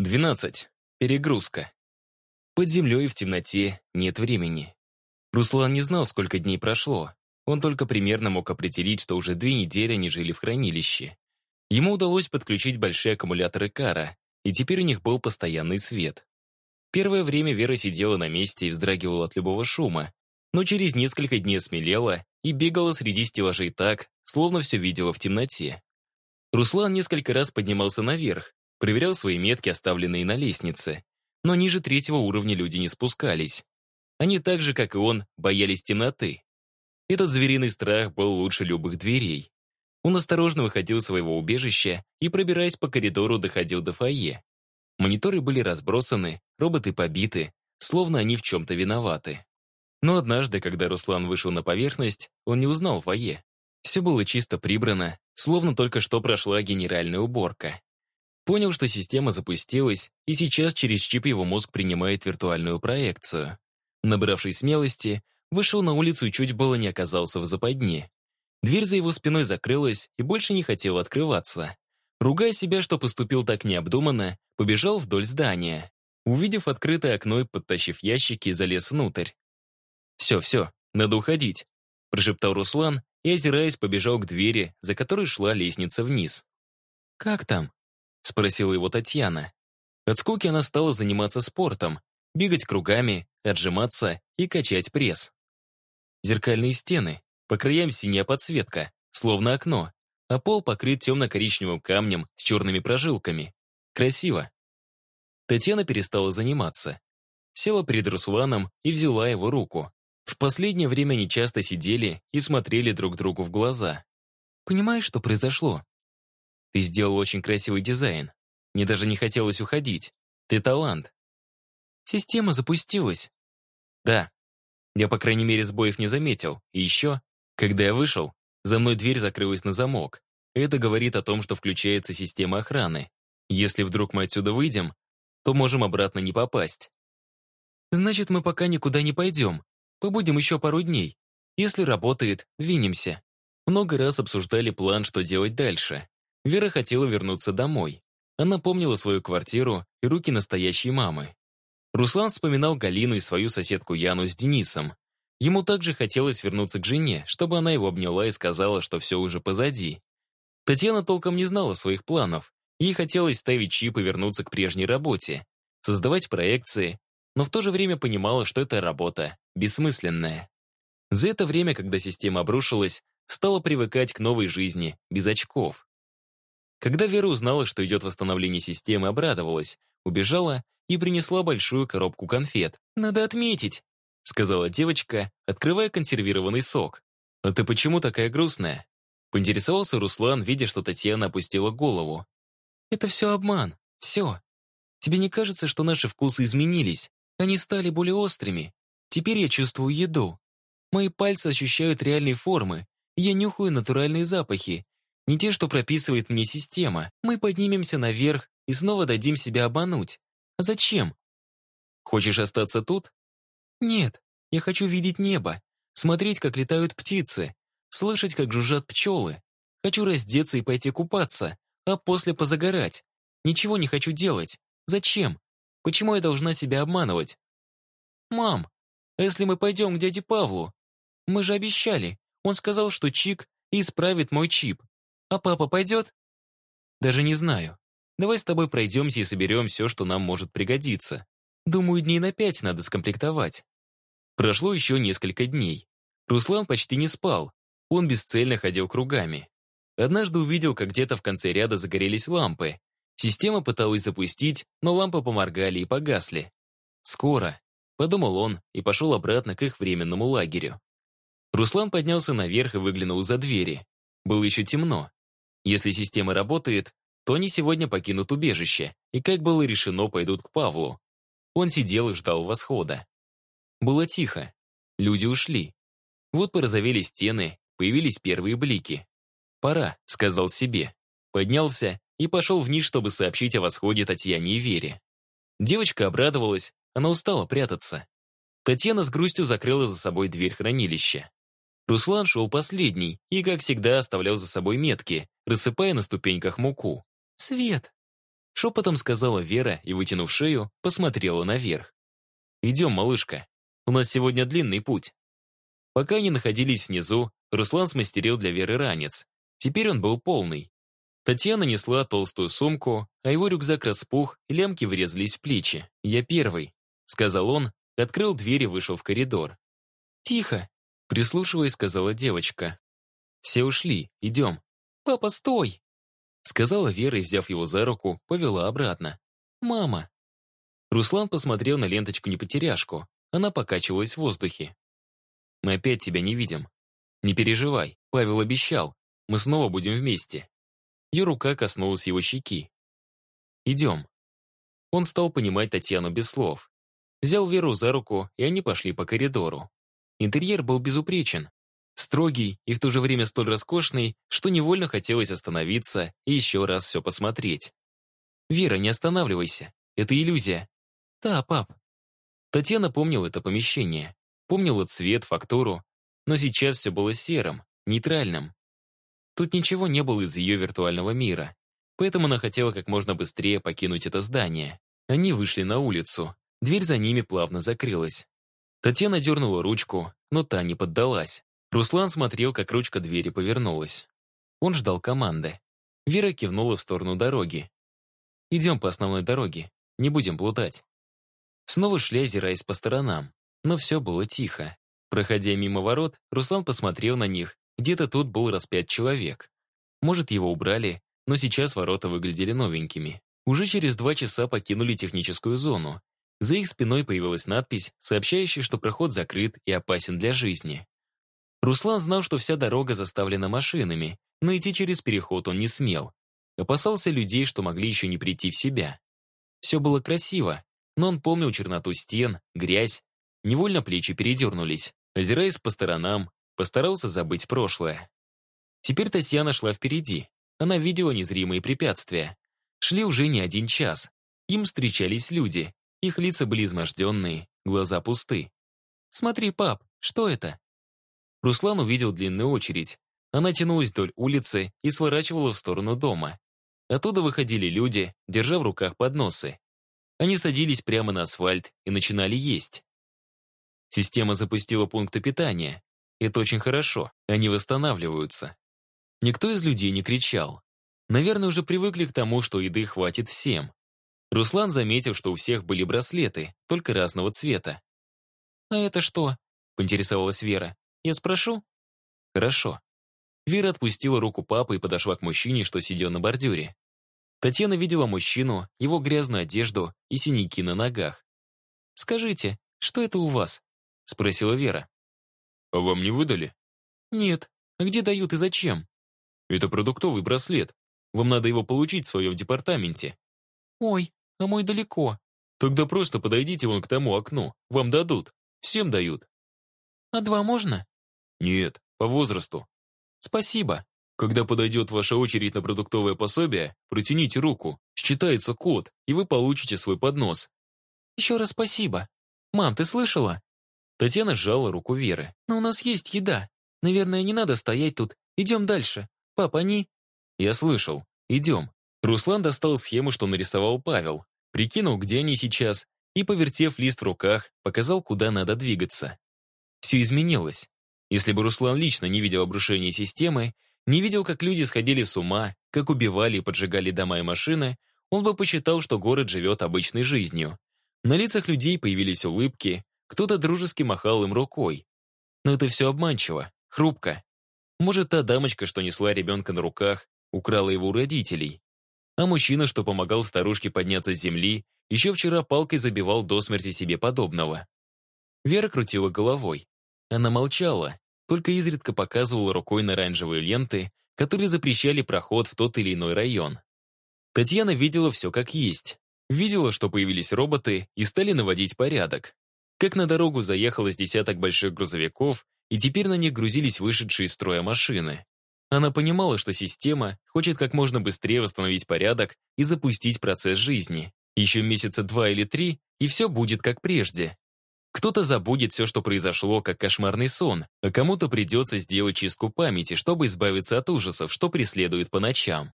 12. Перегрузка. Под землей в темноте нет времени. Руслан не знал, сколько дней прошло. Он только примерно мог определить, что уже две недели они жили в хранилище. Ему удалось подключить большие аккумуляторы Кара, и теперь у них был постоянный свет. Первое время Вера сидела на месте и вздрагивала от любого шума, но через несколько дней смелела и бегала среди стеллажей так, словно все видела в темноте. Руслан несколько раз поднимался наверх, проверял свои метки, оставленные на лестнице. Но ниже третьего уровня люди не спускались. Они так же, как и он, боялись темноты. Этот звериный страх был лучше любых дверей. Он осторожно выходил из своего убежища и, пробираясь по коридору, доходил до фойе. Мониторы были разбросаны, роботы побиты, словно они в чем-то виноваты. Но однажды, когда Руслан вышел на поверхность, он не узнал фойе. Все было чисто прибрано, словно только что прошла генеральная уборка. Понял, что система запустилась, и сейчас через чип его мозг принимает виртуальную проекцию. Набравшись смелости, вышел на улицу и чуть было не оказался в западне. Дверь за его спиной закрылась и больше не хотела открываться. Ругая себя, что поступил так необдуманно, побежал вдоль здания. Увидев открытое окно и подтащив ящики, залез внутрь. «Все, все, надо уходить», — прошептал Руслан и, озираясь, побежал к двери, за которой шла лестница вниз. «Как там?» Спросила его Татьяна. От скуки она стала заниматься спортом, бегать кругами, отжиматься и качать пресс. Зеркальные стены, по краям синяя подсветка, словно окно, а пол покрыт темно-коричневым камнем с черными прожилками. Красиво. Татьяна перестала заниматься. Села перед Русланом и взяла его руку. В последнее время они часто сидели и смотрели друг другу в глаза. «Понимаешь, что произошло?» Ты сделал очень красивый дизайн. Мне даже не хотелось уходить. Ты талант. Система запустилась. Да. Я, по крайней мере, сбоев не заметил. И еще, когда я вышел, за мной дверь закрылась на замок. Это говорит о том, что включается система охраны. Если вдруг мы отсюда выйдем, то можем обратно не попасть. Значит, мы пока никуда не пойдем. Побудем еще пару дней. Если работает, двинемся. Много раз обсуждали план, что делать дальше. Вера хотела вернуться домой. Она помнила свою квартиру и руки настоящей мамы. Руслан вспоминал Галину и свою соседку Яну с Денисом. Ему также хотелось вернуться к жене, чтобы она его обняла и сказала, что все уже позади. Татьяна толком не знала своих планов. Ей хотелось ставить чип и вернуться к прежней работе, создавать проекции, но в то же время понимала, что эта работа бессмысленная. За это время, когда система обрушилась, стала привыкать к новой жизни, без очков. Когда Вера узнала, что идет восстановление системы, обрадовалась, убежала и принесла большую коробку конфет. «Надо отметить», — сказала девочка, открывая консервированный сок. «А ты почему такая грустная?» Поинтересовался Руслан, видя, что Татьяна опустила голову. «Это все обман. Все. Тебе не кажется, что наши вкусы изменились? Они стали более острыми. Теперь я чувствую еду. Мои пальцы ощущают реальные формы. Я нюхаю натуральные запахи. Не те, что прописывает мне система. Мы поднимемся наверх и снова дадим себя обмануть. А зачем? Хочешь остаться тут? Нет, я хочу видеть небо, смотреть, как летают птицы, слышать, как жужжат пчелы. Хочу раздеться и пойти купаться, а после позагорать. Ничего не хочу делать. Зачем? Почему я должна себя обманывать? Мам, а если мы пойдем к дяде Павлу? Мы же обещали. Он сказал, что Чик исправит мой чип. А папа пойдет? Даже не знаю. Давай с тобой пройдемся и соберем все, что нам может пригодиться. Думаю, дней на пять надо скомплектовать. Прошло еще несколько дней. Руслан почти не спал. Он бесцельно ходил кругами. Однажды увидел, как где-то в конце ряда загорелись лампы. Система пыталась запустить, но лампы поморгали и погасли. «Скоро», — подумал он и пошел обратно к их временному лагерю. Руслан поднялся наверх и выглянул за двери. Было еще темно. Если система работает, то они сегодня покинут убежище и, как было решено, пойдут к Павлу. Он сидел и ждал восхода. Было тихо. Люди ушли. Вот порозовели стены, появились первые блики. «Пора», — сказал себе. Поднялся и пошел вниз, чтобы сообщить о восходе Татьяне и Вере. Девочка обрадовалась, она устала прятаться. Татьяна с грустью закрыла за собой дверь хранилища. Руслан шел последний и, как всегда, оставлял за собой метки, рассыпая на ступеньках муку. «Свет!» Шепотом сказала Вера и, вытянув шею, посмотрела наверх. «Идем, малышка. У нас сегодня длинный путь». Пока они находились внизу, Руслан смастерил для Веры ранец. Теперь он был полный. Татьяна несла толстую сумку, а его рюкзак распух, лямки врезались в плечи. «Я первый», — сказал он, открыл дверь и вышел в коридор. «Тихо», — прислушиваясь, сказала девочка. «Все ушли, идем». «Папа, стой!» Сказала Вера и, взяв его за руку, повела обратно. «Мама!» Руслан посмотрел на ленточку-непотеряшку. Она покачивалась в воздухе. «Мы опять тебя не видим. Не переживай, Павел обещал. Мы снова будем вместе». Ее рука коснулась его щеки. «Идем». Он стал понимать Татьяну без слов. Взял Веру за руку, и они пошли по коридору. Интерьер был безупречен. Строгий и в то же время столь роскошный, что невольно хотелось остановиться и еще раз все посмотреть. «Вера, не останавливайся. Это иллюзия». «Да, пап». Татьяна помнила это помещение. Помнила цвет, фактуру. Но сейчас все было серым, нейтральным. Тут ничего не было из ее виртуального мира. Поэтому она хотела как можно быстрее покинуть это здание. Они вышли на улицу. Дверь за ними плавно закрылась. Татьяна дернула ручку, но та не поддалась. Руслан смотрел, как ручка двери повернулась. Он ждал команды. Вера кивнула в сторону дороги. «Идем по основной дороге, не будем плутать». Снова шли, озираясь по сторонам, но все было тихо. Проходя мимо ворот, Руслан посмотрел на них, где-то тут был распят человек. Может, его убрали, но сейчас ворота выглядели новенькими. Уже через два часа покинули техническую зону. За их спиной появилась надпись, сообщающая, что проход закрыт и опасен для жизни. Руслан знал, что вся дорога заставлена машинами, но идти через переход он не смел. Опасался людей, что могли еще не прийти в себя. Все было красиво, но он помнил черноту стен, грязь. Невольно плечи передернулись. Озираясь по сторонам, постарался забыть прошлое. Теперь Татьяна шла впереди. Она видела незримые препятствия. Шли уже не один час. Им встречались люди. Их лица были изможденные, глаза пусты. «Смотри, пап, что это?» Руслан увидел длинную очередь. Она тянулась вдоль улицы и сворачивала в сторону дома. Оттуда выходили люди, держа в руках подносы. Они садились прямо на асфальт и начинали есть. Система запустила пункты питания. Это очень хорошо, они восстанавливаются. Никто из людей не кричал. Наверное, уже привыкли к тому, что еды хватит всем. Руслан заметил, что у всех были браслеты, только разного цвета. «А это что?» — поинтересовалась Вера. Я спрошу?» «Хорошо». Вера отпустила руку папы и подошла к мужчине, что сидел на бордюре. Татьяна видела мужчину, его грязную одежду и синяки на ногах. «Скажите, что это у вас?» — спросила Вера. «А вам не выдали?» «Нет. А где дают и зачем?» «Это продуктовый браслет. Вам надо его получить в своем департаменте». «Ой, а мой далеко». «Тогда просто подойдите вон к тому окну. Вам дадут. Всем дают». «А два можно?» «Нет, по возрасту». «Спасибо». Когда подойдет ваша очередь на продуктовое пособие, протяните руку, считается код, и вы получите свой поднос. Еще раз спасибо. Мам, ты слышала? Татьяна сжала руку Веры. Но у нас есть еда. Наверное, не надо стоять тут. Идем дальше. Пап, они... Я слышал. Идем. Руслан достал схему, что нарисовал Павел, прикинул, где они сейчас, и, повертев лист в руках, показал, куда надо двигаться. Все изменилось. Если бы Руслан лично не видел обрушения системы, не видел, как люди сходили с ума, как убивали и поджигали дома и машины, он бы посчитал, что город живет обычной жизнью. На лицах людей появились улыбки, кто-то дружески махал им рукой. Но это все обманчиво, хрупко. Может, та дамочка, что несла ребенка на руках, украла его у родителей. А мужчина, что помогал старушке подняться с земли, еще вчера палкой забивал до смерти себе подобного. Вера крутила головой. Она молчала, только изредка показывала рукой на оранжевые ленты, которые запрещали проход в тот или иной район. Татьяна видела все как есть. Видела, что появились роботы и стали наводить порядок. Как на дорогу заехало с десяток больших грузовиков, и теперь на них грузились вышедшие из строя машины. Она понимала, что система хочет как можно быстрее восстановить порядок и запустить процесс жизни. Еще месяца два или три, и все будет как прежде. Кто-то забудет все, что произошло, как кошмарный сон, а кому-то придется сделать чистку памяти, чтобы избавиться от ужасов, что преследует по ночам.